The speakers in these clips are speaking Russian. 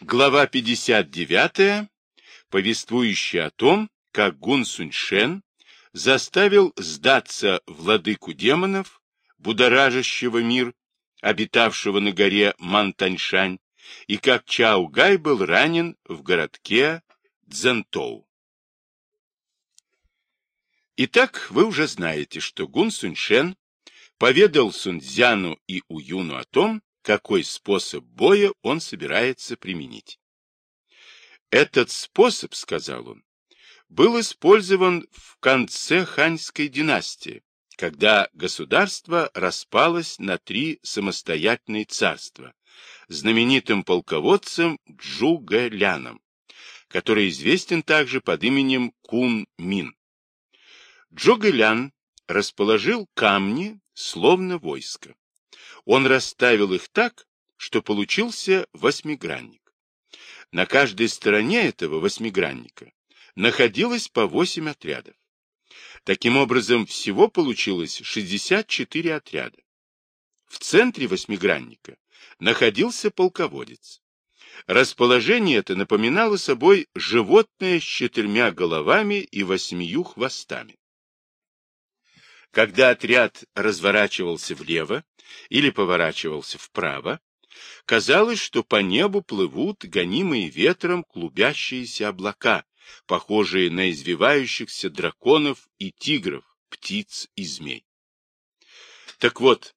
Глава 59, повествующая о том, как Гун Суньшен заставил сдаться владыку демонов, будоражащего мир, обитавшего на горе Мантаньшань, и как Чао Гай был ранен в городке Цзэнтоу. Итак, вы уже знаете, что Гун Суньшен поведал Сунцзяну и Уюну о том, какой способ боя он собирается применить. Этот способ, сказал он, был использован в конце ханьской династии, когда государство распалось на три самостоятельные царства, знаменитым полководцем Джугэляном, который известен также под именем Кун Мин. Джугэлян расположил камни, словно войско. Он расставил их так, что получился восьмигранник. На каждой стороне этого восьмигранника находилось по восемь отрядов. Таким образом, всего получилось 64 отряда. В центре восьмигранника находился полководец. Расположение это напоминало собой животное с четырьмя головами и восьмию хвостами. Когда отряд разворачивался влево или поворачивался вправо, казалось, что по небу плывут гонимые ветром клубящиеся облака, похожие на извивающихся драконов и тигров, птиц и змей. Так вот,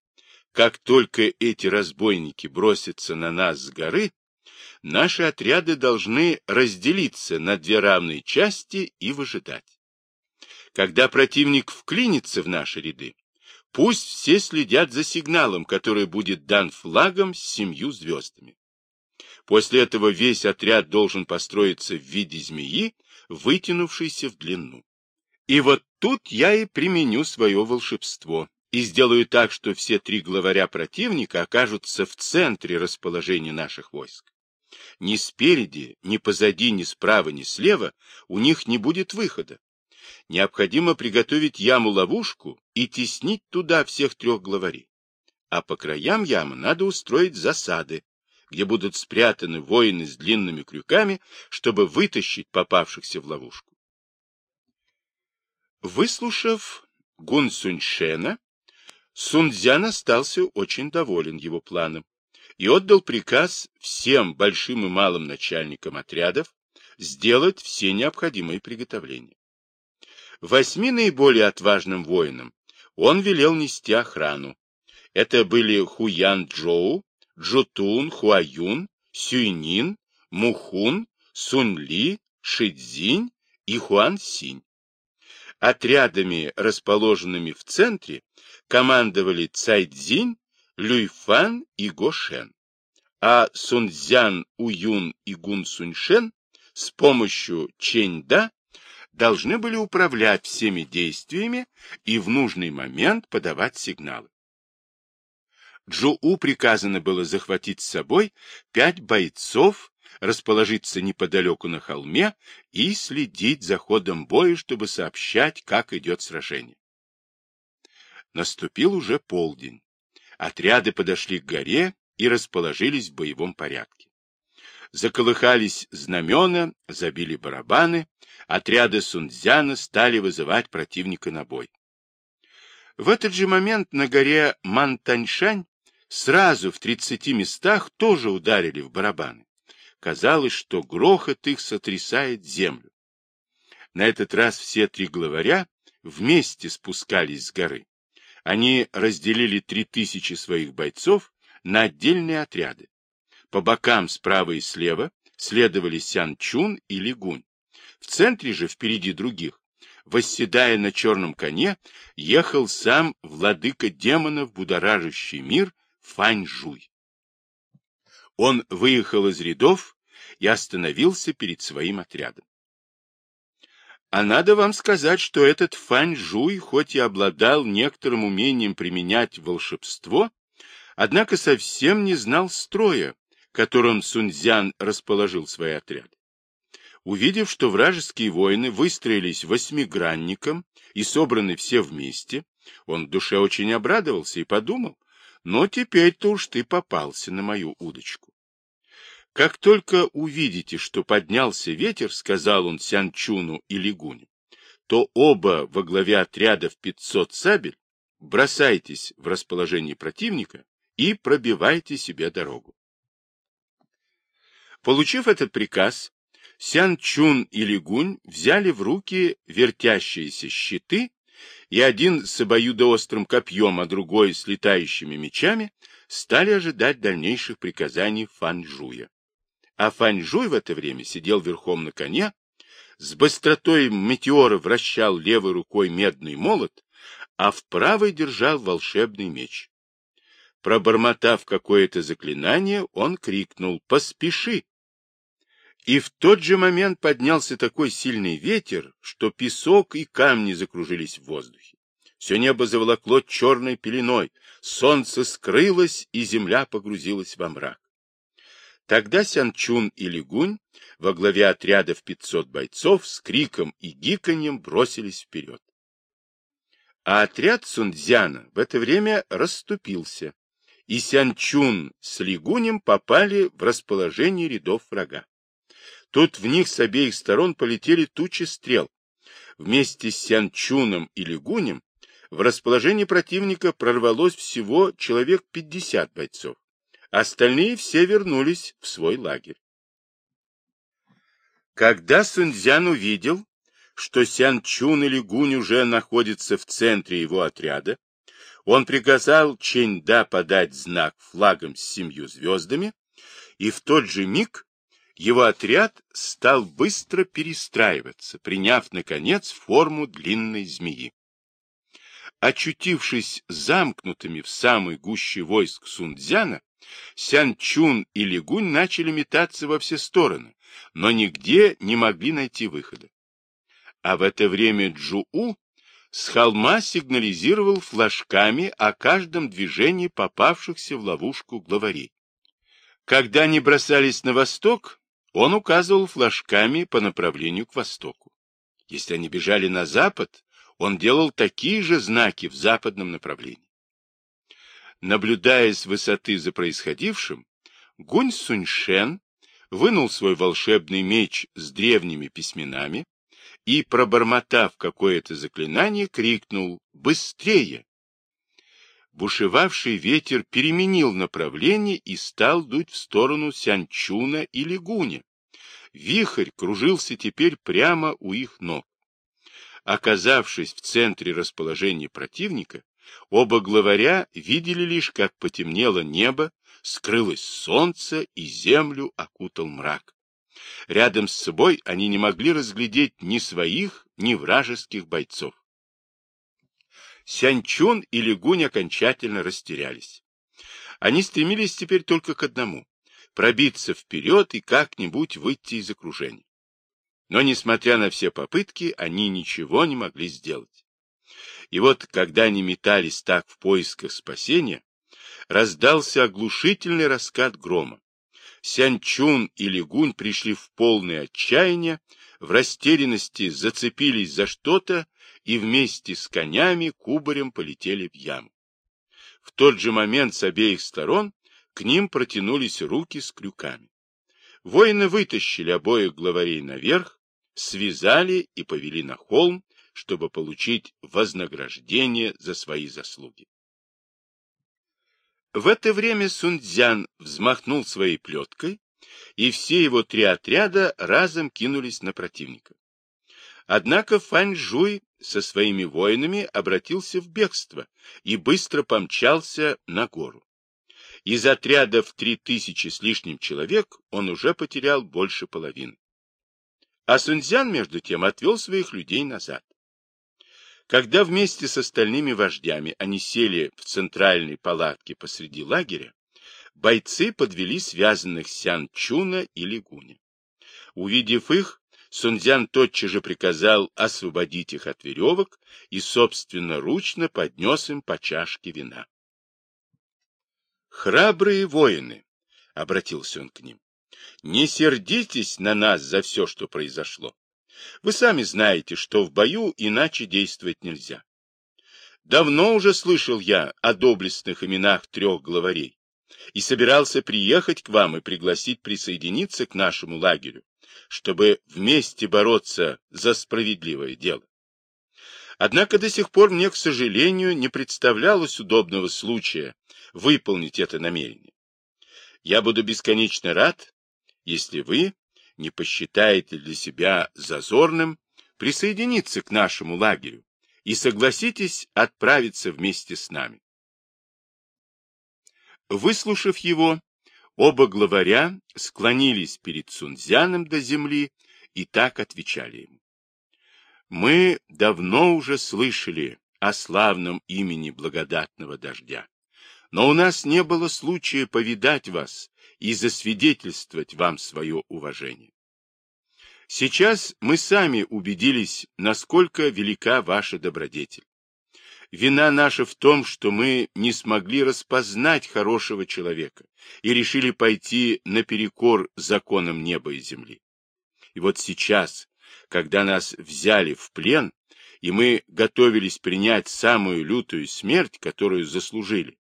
как только эти разбойники бросятся на нас с горы, наши отряды должны разделиться на две равные части и выжидать. Когда противник вклинится в наши ряды, пусть все следят за сигналом, который будет дан флагом с семью звездами. После этого весь отряд должен построиться в виде змеи, вытянувшейся в длину. И вот тут я и применю свое волшебство и сделаю так, что все три главаря противника окажутся в центре расположения наших войск. Ни спереди, ни позади, ни справа, ни слева у них не будет выхода необходимо приготовить яму-ловушку и теснить туда всех трех главарей. А по краям ямы надо устроить засады, где будут спрятаны воины с длинными крюками, чтобы вытащить попавшихся в ловушку. Выслушав Гун Суньшена, Сунцзян остался очень доволен его планом и отдал приказ всем большим и малым начальникам отрядов сделать все необходимые приготовления. Восьми наиболее отважным воинам он велел нести охрану. Это были Хуян Джоу, Джутун, Хуаюн, Сюйнин, Мухун, Сунли, Шидзинь и Хуан Синь. Отрядами, расположенными в центре, командовали Цайцзинь, Люйфан и Гошен. А Сунцзян, Уюн и Гун Суньшен с помощью Чэньда должны были управлять всеми действиями и в нужный момент подавать сигналы. Джоу приказано было захватить с собой пять бойцов, расположиться неподалеку на холме и следить за ходом боя, чтобы сообщать, как идет сражение. Наступил уже полдень. Отряды подошли к горе и расположились в боевом порядке. Заколыхались знамена, забили барабаны, отряды Сунцзяна стали вызывать противника на бой. В этот же момент на горе Мантаньшань сразу в тридцати местах тоже ударили в барабаны. Казалось, что грохот их сотрясает землю. На этот раз все три главаря вместе спускались с горы. Они разделили три тысячи своих бойцов на отдельные отряды. По бокам справа и слева следовали Сян-Чун и Лигунь. В центре же, впереди других, восседая на черном коне, ехал сам владыка демонов, будоражащий мир, Фань-Жуй. Он выехал из рядов и остановился перед своим отрядом. А надо вам сказать, что этот Фань-Жуй, хоть и обладал некоторым умением применять волшебство, однако совсем не знал строя, которым Сунцзян расположил свои отряды. Увидев, что вражеские воины выстроились восьмигранником и собраны все вместе, он в душе очень обрадовался и подумал, но теперь-то уж ты попался на мою удочку. Как только увидите, что поднялся ветер, сказал он Сянчуну и Лигуню, то оба во главе отряда в 500 сабель бросайтесь в расположение противника и пробивайте себе дорогу. Получив этот приказ, Сян Чун и Лигунь взяли в руки вертящиеся щиты, и один с обоюдоострым копьем, а другой с летающими мечами, стали ожидать дальнейших приказаний Фанжуя. А Фанжуй в это время сидел верхом на коне, с быстротой метеора вращал левой рукой медный молот, а в правой держал волшебный меч. Пробормотав какое-то заклинание, он крикнул «Поспеши!» И в тот же момент поднялся такой сильный ветер, что песок и камни закружились в воздухе. Все небо заволокло черной пеленой, солнце скрылось, и земля погрузилась во мрак. Тогда Сянчун и Лигунь во главе отряда в 500 бойцов с криком и гиканьем бросились вперед. А отряд Сунцзяна в это время расступился, и Сянчун с Лигунем попали в расположение рядов врага. Тут в них с обеих сторон полетели тучи стрел. Вместе с Сянчуном и Лигунем в расположении противника прорвалось всего человек 50 бойцов. Остальные все вернулись в свой лагерь. Когда Сунцзян увидел, что Сянчун и Лигунь уже находятся в центре его отряда, он приказал Чэньда подать знак флагом с семью звездами, и в тот же миг его отряд стал быстро перестраиваться, приняв, наконец, форму длинной змеи. Очутившись замкнутыми в самой гуще войск Сунцзяна, Сянчун и Лигунь начали метаться во все стороны, но нигде не могли найти выхода. А в это время Джуу с холма сигнализировал флажками о каждом движении попавшихся в ловушку главарей. Когда они бросались на восток, он указывал флажками по направлению к востоку. Если они бежали на запад, он делал такие же знаки в западном направлении. Наблюдая с высоты за происходившим, Гунь Суньшен вынул свой волшебный меч с древними письменами и, пробормотав какое-то заклинание, крикнул «Быстрее!». Бушевавший ветер переменил направление и стал дуть в сторону Сянчуна и Лигуня, Вихрь кружился теперь прямо у их ног. Оказавшись в центре расположения противника, оба главаря видели лишь, как потемнело небо, скрылось солнце и землю окутал мрак. Рядом с собой они не могли разглядеть ни своих, ни вражеских бойцов. Сянчун и Лигунь окончательно растерялись. Они стремились теперь только к одному пробиться вперед и как-нибудь выйти из окружения. Но, несмотря на все попытки, они ничего не могли сделать. И вот, когда они метались так в поисках спасения, раздался оглушительный раскат грома. Сянчун и Лигунь пришли в полное отчаяние, в растерянности зацепились за что-то и вместе с конями кубарем полетели в яму. В тот же момент с обеих сторон к ним протянулись руки с крюками. Воины вытащили обоих главарей наверх, связали и повели на холм, чтобы получить вознаграждение за свои заслуги. В это время Сунцзян взмахнул своей плеткой, и все его три отряда разом кинулись на противника. Однако Фаньжуй со своими воинами обратился в бегство и быстро помчался на гору. Из отряда в три тысячи с лишним человек он уже потерял больше половины. А Сунцзян, между тем, отвел своих людей назад. Когда вместе с остальными вождями они сели в центральной палатке посреди лагеря, бойцы подвели связанных Сян Чуна и Лигуня. Увидев их, Сунцзян тотчас же приказал освободить их от веревок и собственноручно поднес им по чашке вина. Храбрые воины, — обратился он к ним, — не сердитесь на нас за все, что произошло. Вы сами знаете, что в бою иначе действовать нельзя. Давно уже слышал я о доблестных именах трех главарей, и собирался приехать к вам и пригласить присоединиться к нашему лагерю, чтобы вместе бороться за справедливое дело. Однако до сих пор мне, к сожалению, не представлялось удобного случая выполнить это намерение. Я буду бесконечно рад, если вы не посчитаете для себя зазорным присоединиться к нашему лагерю и согласитесь отправиться вместе с нами. Выслушав его, оба главаря склонились перед Сунцзяном до земли и так отвечали ему. Мы давно уже слышали о славном имени благодатного дождя, но у нас не было случая повидать вас и засвидетельствовать вам свое уважение. Сейчас мы сами убедились, насколько велика ваша добродетель. Вина наша в том, что мы не смогли распознать хорошего человека и решили пойти наперекор законам неба и земли. И вот сейчас, когда нас взяли в плен, и мы готовились принять самую лютую смерть, которую заслужили,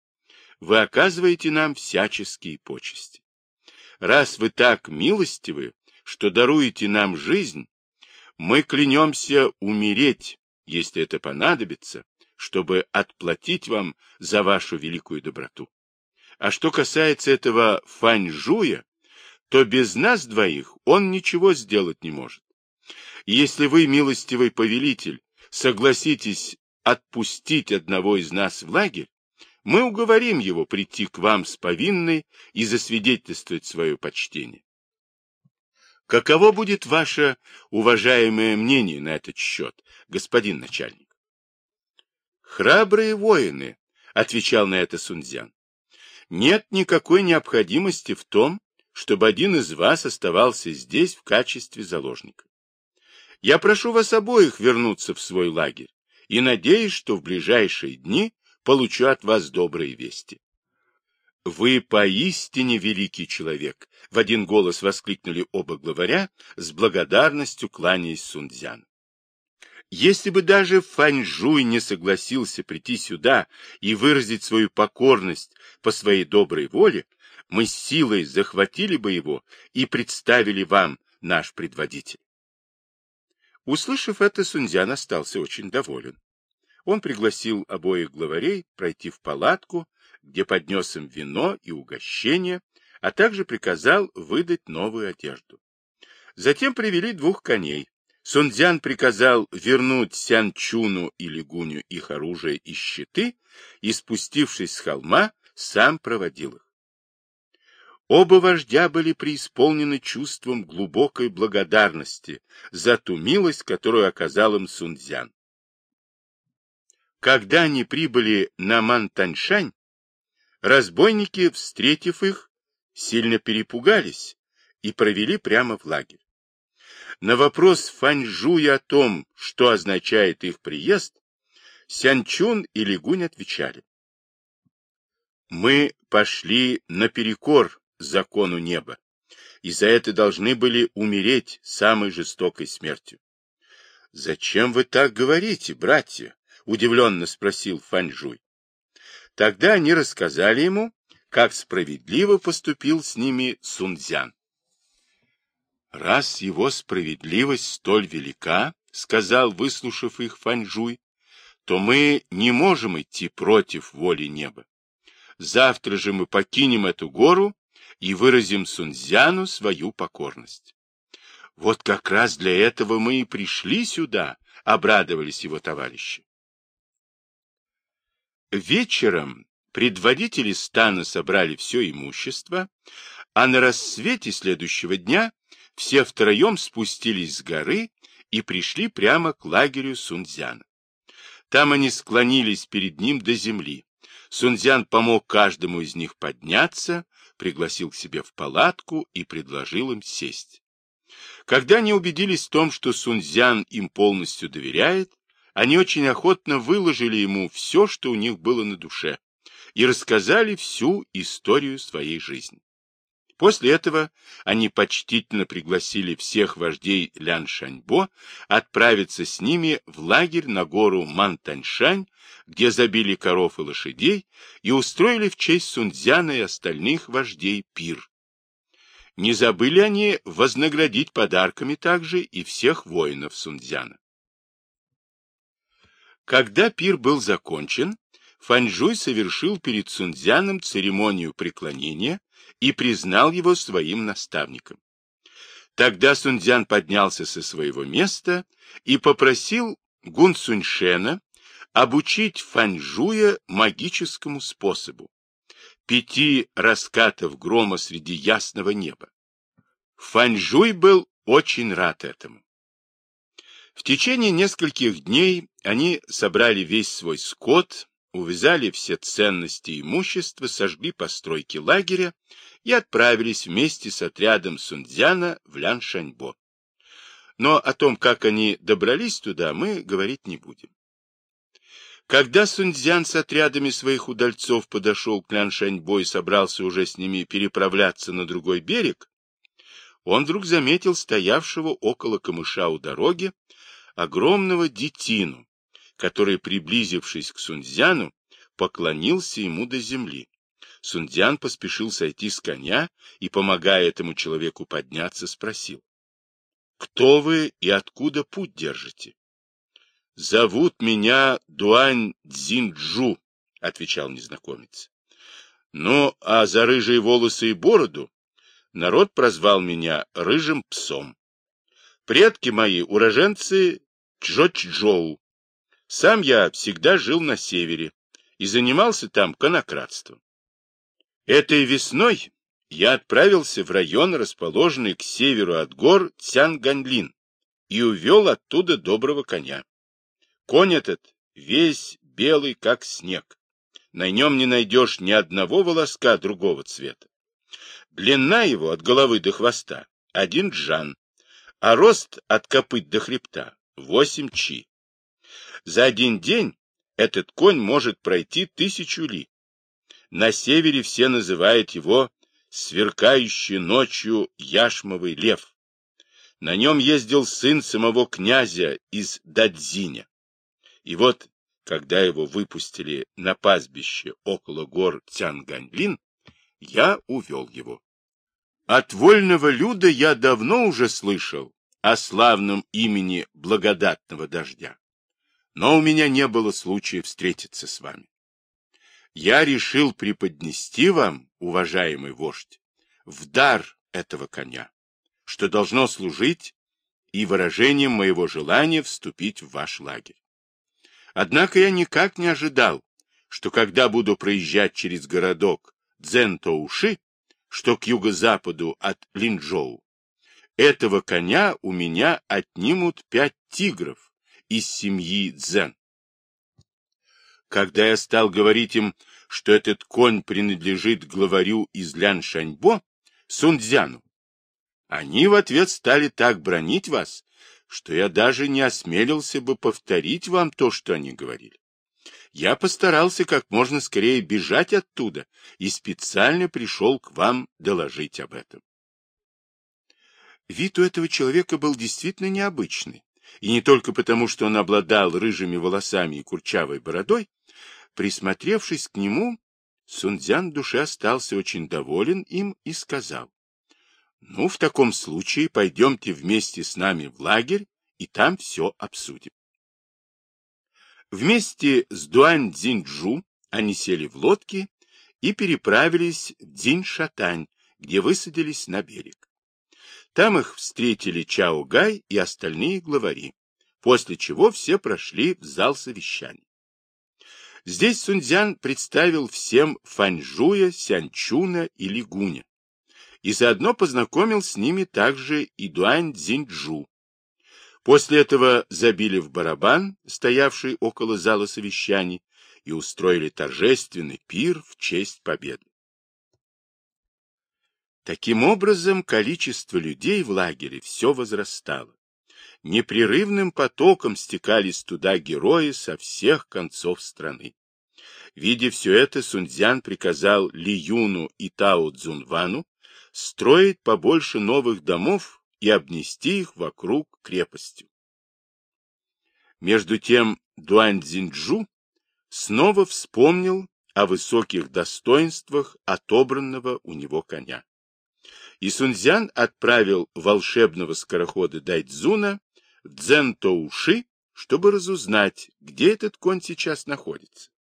вы оказываете нам всяческие почести. Раз вы так милостивы, что даруете нам жизнь, мы клянемся умереть, если это понадобится, чтобы отплатить вам за вашу великую доброту. А что касается этого Фаньжуя, то без нас двоих он ничего сделать не может. Если вы, милостивый повелитель, согласитесь отпустить одного из нас в лагерь, мы уговорим его прийти к вам с повинной и засвидетельствовать свое почтение. Каково будет ваше уважаемое мнение на этот счет, господин начальник? Храбрые воины, отвечал на это Сунцзян. Нет никакой необходимости в том, чтобы один из вас оставался здесь в качестве заложника. Я прошу вас обоих вернуться в свой лагерь и надеюсь, что в ближайшие дни получу от вас добрые вести. Вы поистине великий человек, в один голос воскликнули оба главаря, с благодарностью кланяясь Сунцзяну. Если бы даже Фаньжуй не согласился прийти сюда и выразить свою покорность по своей доброй воле, мы силой захватили бы его и представили вам наш предводитель. Услышав это, Сунцзян остался очень доволен. Он пригласил обоих главарей пройти в палатку, где поднес им вино и угощение, а также приказал выдать новую одежду. Затем привели двух коней. Сунцзян приказал вернуть Сянчуну и Лигуню их оружие и щиты, и, спустившись с холма, сам проводил их. Оба вождя были преисполнены чувством глубокой благодарности за ту милость, которую оказал им Сунцзян. Когда они прибыли на Мантаньшань, разбойники, встретив их, сильно перепугались и провели прямо в лагерь. На вопрос Фаньжуя о том, что означает их приезд, Сянчун и Лигунь отвечали. Мы пошли наперекор закону неба, и за это должны были умереть самой жестокой смертью. — Зачем вы так говорите, братья? удивленно спросил Фаньжуй. Тогда они рассказали ему, как справедливо поступил с ними Сунцзян. Раз его справедливость столь велика, сказал, выслушав их Фаньжуй, то мы не можем идти против воли неба. Завтра же мы покинем эту гору и выразим Сунцзяну свою покорность. Вот как раз для этого мы и пришли сюда, обрадовались его товарищи. Вечером предводители стана собрали все имущество, а на рассвете следующего дня все втроем спустились с горы и пришли прямо к лагерю Сунцзяна. Там они склонились перед ним до земли. Сунцзян помог каждому из них подняться, пригласил к себе в палатку и предложил им сесть. Когда они убедились в том, что Сунцзян им полностью доверяет, они очень охотно выложили ему все, что у них было на душе, и рассказали всю историю своей жизни. После этого они почтительно пригласили всех вождей Ляншаньбо отправиться с ними в лагерь на гору Мантаньшань, где забили коров и лошадей, и устроили в честь Сунцзяна и остальных вождей пир. Не забыли они вознаградить подарками также и всех воинов Сунцзяна. Когда пир был закончен, Фанжуй совершил перед Сунцзяном церемонию преклонения и признал его своим наставником. Тогда Сунцзян поднялся со своего места и попросил Гун Суньшена обучить Фанжуя магическому способу пяти раскатов грома среди ясного неба. Фанжуй был очень рад этому. В течение нескольких дней они собрали весь свой скот, увязали все ценности и имущество, сожгли постройки лагеря и отправились вместе с отрядом Сунцзяна в Ляншаньбо. Но о том, как они добрались туда, мы говорить не будем. Когда Сунцзян с отрядами своих удальцов подошел к Ляншаньбо и собрался уже с ними переправляться на другой берег, он вдруг заметил стоявшего около камыша у дороги огромного детину, который, приблизившись к Сунцзяну, поклонился ему до земли. Сунцзян поспешил сойти с коня и, помогая этому человеку подняться, спросил. — Кто вы и откуда путь держите? — Зовут меня Дуань Цзинджу, — отвечал незнакомец. — Ну, а за рыжие волосы и бороду народ прозвал меня рыжим псом. Предки мои уроженцы Чжочжоу, сам я всегда жил на севере и занимался там конократством. Этой весной я отправился в район, расположенный к северу от гор Цянганлин, и увел оттуда доброго коня. Конь этот весь белый, как снег. На нем не найдешь ни одного волоска другого цвета. Длина его от головы до хвоста — один джан, а рост от копыт до хребта — восемь чи. За один день этот конь может пройти тысячу ли. На севере все называют его сверкающий ночью яшмовый лев. На нем ездил сын самого князя из Дадзиня. И вот, когда его выпустили на пастбище около гор Цянганлин, я увел его. От вольного люда я давно уже слышал о славном имени благодатного дождя но у меня не было случая встретиться с вами. Я решил преподнести вам, уважаемый вождь, в дар этого коня, что должно служить и выражением моего желания вступить в ваш лагерь. Однако я никак не ожидал, что когда буду проезжать через городок Дзентоуши, что к юго-западу от Линчжоу, этого коня у меня отнимут пять тигров, из семьи Дзен. Когда я стал говорить им, что этот конь принадлежит главарю из Ляншаньбо, Сунцзяну, они в ответ стали так бронить вас, что я даже не осмелился бы повторить вам то, что они говорили. Я постарался как можно скорее бежать оттуда и специально пришел к вам доложить об этом. Вид у этого человека был действительно необычный и не только потому, что он обладал рыжими волосами и курчавой бородой, присмотревшись к нему, Сунцзян в душе остался очень доволен им и сказал, «Ну, в таком случае пойдемте вместе с нами в лагерь, и там все обсудим». Вместе с Дуань Цзиньчжу они сели в лодки и переправились в Дзинь-Шатань, где высадились на берег. Там их встретили Чао Гай и остальные главари, после чего все прошли в зал совещаний. Здесь Сунцзян представил всем Фанчжуя, Сянчуна и Лигуня, и заодно познакомил с ними также и Дуань Цзиньчжу. После этого забили в барабан, стоявший около зала совещаний, и устроили торжественный пир в честь победы. Таким образом, количество людей в лагере все возрастало. Непрерывным потоком стекались туда герои со всех концов страны. Видя все это, Сунцзян приказал Ли Юну и Тао Цзунвану строить побольше новых домов и обнести их вокруг крепостью. Между тем Дуань Цзиньчжу снова вспомнил о высоких достоинствах отобранного у него коня. И Сунцзян отправил волшебного скорохода Дайцзуна в Цзэнтоуши, чтобы разузнать, где этот конь сейчас находится.